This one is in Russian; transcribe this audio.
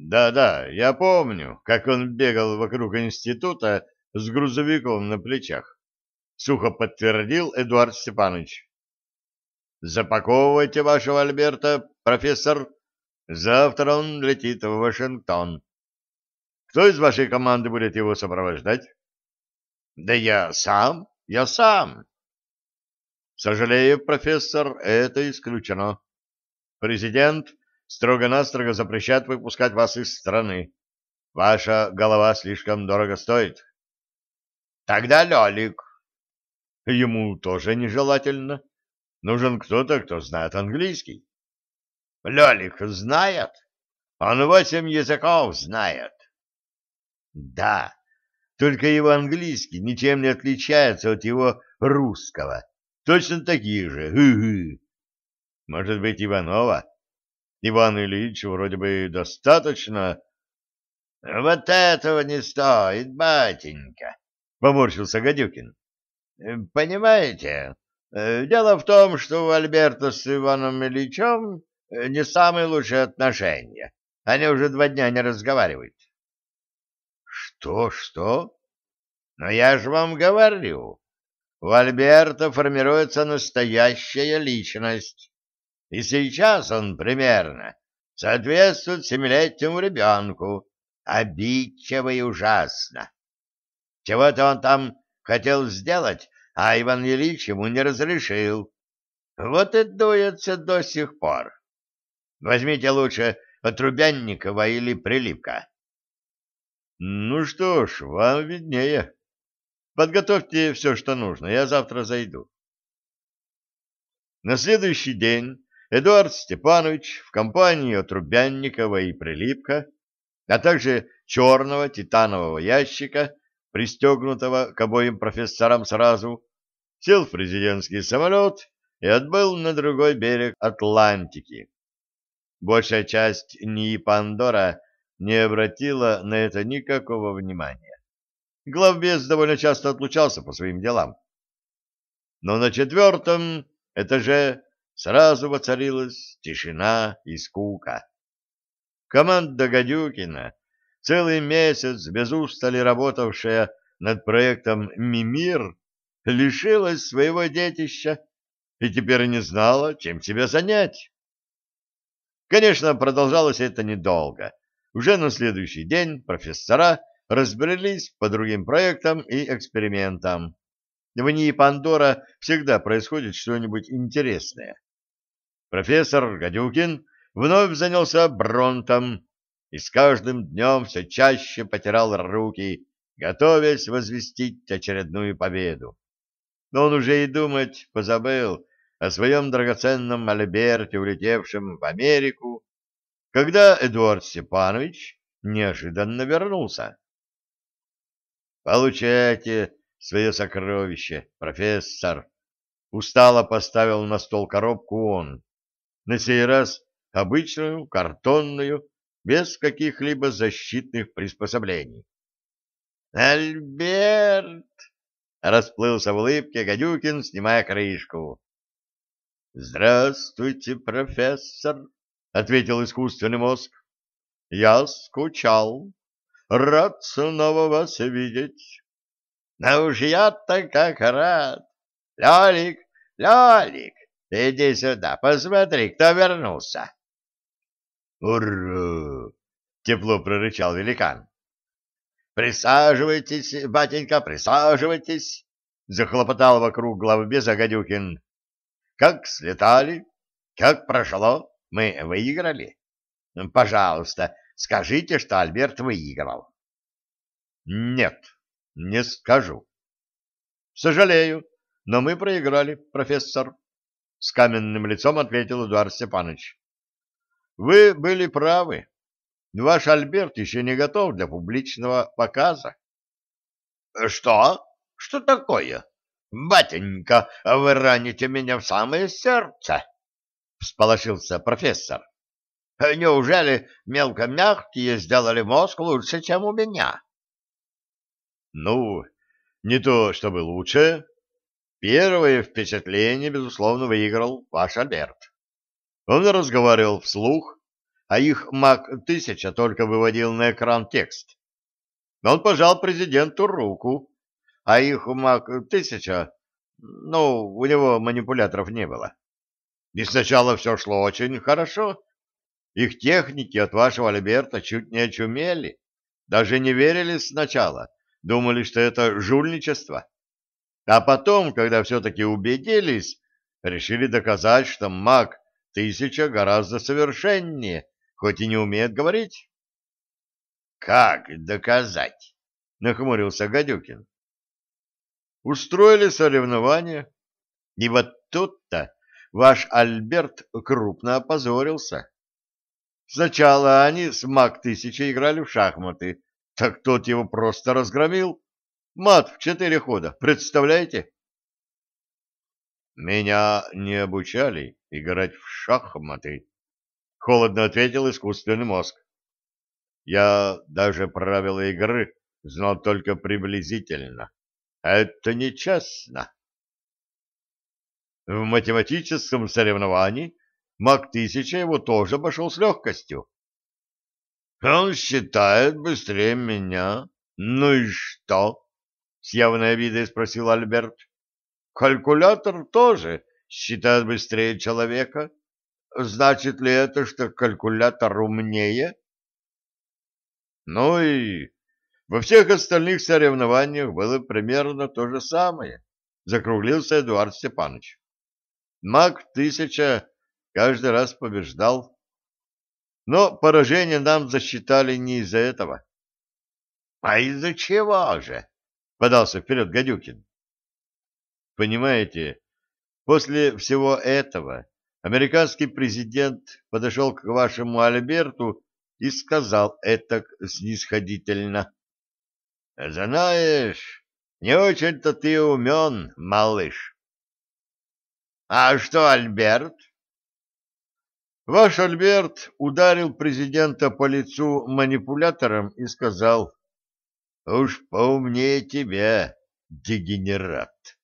Да-да, я помню, как он бегал вокруг института с грузовиком на плечах. Сухо подтвердил Эдуард Степанович. Запаковывайте вашего Альберта, профессор. Завтра он летит в Вашингтон. Кто из вашей команды будет его сопровождать? Да я сам, я сам. Сожалею, профессор, это исключено. Президент строго-настрого запрещает выпускать вас из страны. Ваша голова слишком дорого стоит. Тогда Лёлик. Ему тоже нежелательно. Нужен кто-то, кто знает английский. Лёлик знает. Он восемь языков знает. Да, только его английский ничем не отличается от его русского. Точно такие же. Гы -гы. Может быть, Иванова? Иван Ильич вроде бы достаточно... — Вот этого не стоит, батенька, — поморщился Гадюкин. — Понимаете, э, дело в том, что у Альберта с Иваном Ильичем э, не самые лучшие отношения. Они уже два дня не разговаривают. — Что, что? — Но я же вам говорю, у Альберта формируется настоящая личность. И сейчас он примерно соответствует семилетнему ребенку, обидчиво и ужасно. Чего-то он там хотел сделать, а Иван Ильич ему не разрешил. Вот и дуется до сих пор. Возьмите лучше от Рубянникова или Прилипка. Ну что ж, вам виднее. Подготовьте все, что нужно, я завтра зайду. На следующий день Эдуард Степанович в компании от Рубянникова и Прилипка, а также черного титанового ящика, пристегнутого к обоим профессорам сразу, сел в президентский самолет и отбыл на другой берег Атлантики. Большая часть НИИ Пандора не обратила на это никакого внимания. Главбес довольно часто отлучался по своим делам. Но на четвертом этаже сразу воцарилась тишина и скука. Команда Гадюкина, целый месяц без устали работавшая над проектом «Мимир», лишилась своего детища и теперь не знала, чем себя занять. Конечно, продолжалось это недолго. Уже на следующий день профессора разбрелись по другим проектам и экспериментам. В ней Пандора всегда происходит что-нибудь интересное. Профессор Гадюкин вновь занялся Бронтом и с каждым днем все чаще потирал руки, готовясь возвестить очередную победу. Но он уже и думать позабыл о своем драгоценном Альберте, улетевшем в Америку, когда Эдуард Степанович неожиданно вернулся. «Получайте свое сокровище, профессор!» Устало поставил на стол коробку он на сей раз обычную, картонную, без каких-либо защитных приспособлений. «Альберт!» — расплылся в улыбке Гадюкин, снимая крышку. «Здравствуйте, профессор!» — ответил искусственный мозг. «Я скучал. Рад снова вас видеть». «Ну уж я-то как рад! Лёлик, Лёлик, Иди сюда, посмотри, кто вернулся. Ура! Тепло прорычал великан. Присаживайтесь, батенька, присаживайтесь, захлопотал вокруг главбеза Гадюкин. Как слетали? Как прошло? Мы выиграли? Пожалуйста, скажите, что Альберт выиграл. Нет, не скажу. Сожалею, но мы проиграли, профессор. — с каменным лицом ответил Эдуард Степанович. — Вы были правы. Ваш Альберт еще не готов для публичного показа. — Что? Что такое? Батенька, вы раните меня в самое сердце! — всполошился профессор. — Неужели мелкомягкие сделали мозг лучше, чем у меня? — Ну, не то чтобы лучше, Первое впечатление, безусловно, выиграл ваш Альберт. Он разговаривал вслух, а их МАК-1000 только выводил на экран текст. Он пожал президенту руку, а их МАК-1000, ну, у него манипуляторов не было. И сначала все шло очень хорошо. Их техники от вашего Альберта чуть не очумели. Даже не верили сначала, думали, что это жульничество. А потом, когда все-таки убедились, решили доказать, что маг тысяча гораздо совершеннее, хоть и не умеет говорить. — Как доказать? — нахмурился Гадюкин. Устроили соревнования, и вот тут-то ваш Альберт крупно опозорился. Сначала они с маг-тысячей играли в шахматы, так тот его просто разгромил. Мат в четыре хода, представляете? Меня не обучали играть в шахматы, холодно ответил искусственный мозг. Я даже правила игры знал только приблизительно. Это нечестно. В математическом соревновании маг-1000 его тоже обошел с легкостью. Он считает быстрее меня. Ну и что? С явной обидой спросил Альберт. Калькулятор тоже считает быстрее человека. Значит ли это, что калькулятор умнее? Ну и во всех остальных соревнованиях было примерно то же самое, закруглился Эдуард Степанович. Маг-1000 каждый раз побеждал. Но поражение нам засчитали не из-за этого. — А из-за чего же? — подался вперед Гадюкин. — Понимаете, после всего этого американский президент подошел к вашему Альберту и сказал это снисходительно. — Знаешь, не очень-то ты умен, малыш. — А что, Альберт? Ваш Альберт ударил президента по лицу манипулятором и сказал, «Уж поумнее тебя, дегенерат».